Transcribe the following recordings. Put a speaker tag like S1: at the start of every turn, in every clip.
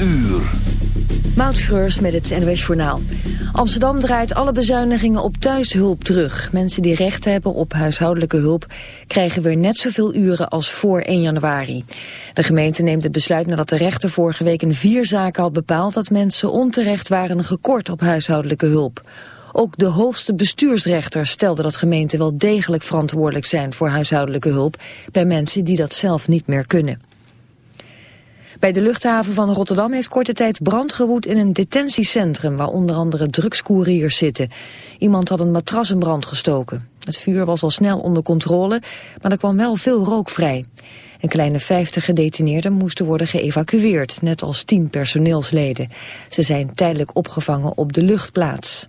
S1: uur.
S2: Met het NWS Journaal. Amsterdam draait alle bezuinigingen op thuishulp terug. Mensen die recht hebben op huishoudelijke hulp... krijgen weer net zoveel uren als voor 1 januari. De gemeente neemt het besluit nadat de rechter vorige week in vier zaken had bepaald... dat mensen onterecht waren gekort op huishoudelijke hulp. Ook de hoogste bestuursrechter stelde dat gemeenten wel degelijk verantwoordelijk zijn voor huishoudelijke hulp... bij mensen die dat zelf niet meer kunnen. Bij de luchthaven van Rotterdam heeft korte tijd brand gewoed in een detentiecentrum waar onder andere drugscouriers zitten. Iemand had een matras in brand gestoken. Het vuur was al snel onder controle, maar er kwam wel veel rook vrij. Een kleine 50 gedetineerden moesten worden geëvacueerd, net als 10 personeelsleden. Ze zijn tijdelijk opgevangen op de luchtplaats.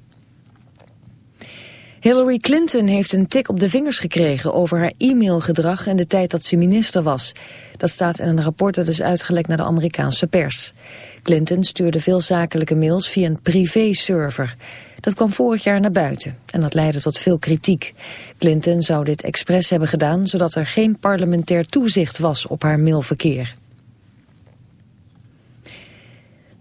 S2: Hillary Clinton heeft een tik op de vingers gekregen over haar e-mailgedrag en de tijd dat ze minister was. Dat staat in een rapport dat is uitgelekt naar de Amerikaanse pers. Clinton stuurde veel zakelijke mails via een privé-server. Dat kwam vorig jaar naar buiten en dat leidde tot veel kritiek. Clinton zou dit expres hebben gedaan zodat er geen parlementair toezicht was op haar mailverkeer.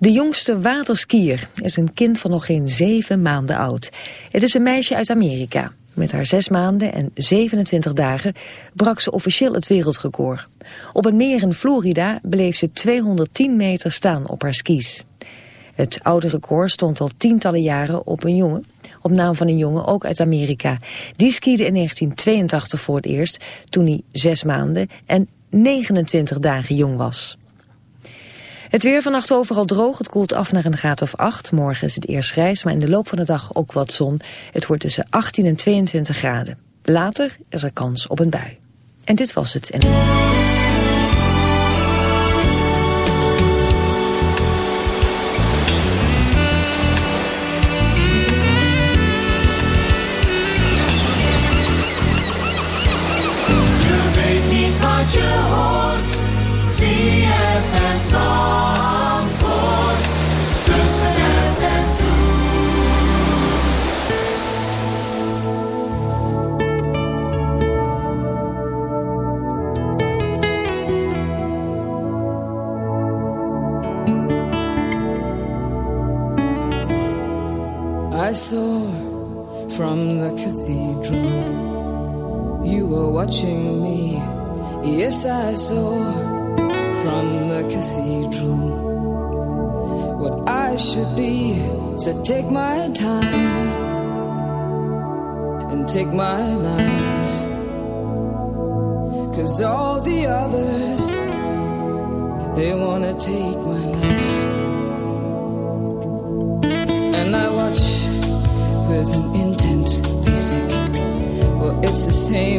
S2: De jongste waterskier is een kind van nog geen zeven maanden oud. Het is een meisje uit Amerika. Met haar zes maanden en 27 dagen brak ze officieel het wereldrecord. Op een meer in Florida bleef ze 210 meter staan op haar skis. Het oude record stond al tientallen jaren op een jongen, op naam van een jongen ook uit Amerika. Die skiede in 1982 voor het eerst, toen hij zes maanden en 29 dagen jong was. Het weer vannacht overal droog. Het koelt af naar een graad of 8. Morgen is het eerst grijs, maar in de loop van de dag ook wat zon. Het wordt tussen 18 en 22 graden. Later is er kans op een bui. En dit was het.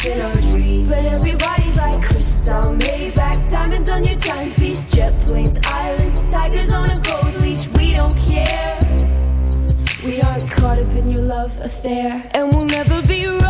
S3: lost in our. But everybody's like Cristal, Maybach, diamonds on your timepiece, jet planes, islands, tigers on a gold leash. We don't care. We aren't caught up in your love affair, and we'll never be
S4: wrong.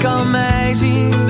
S4: kan mij zien.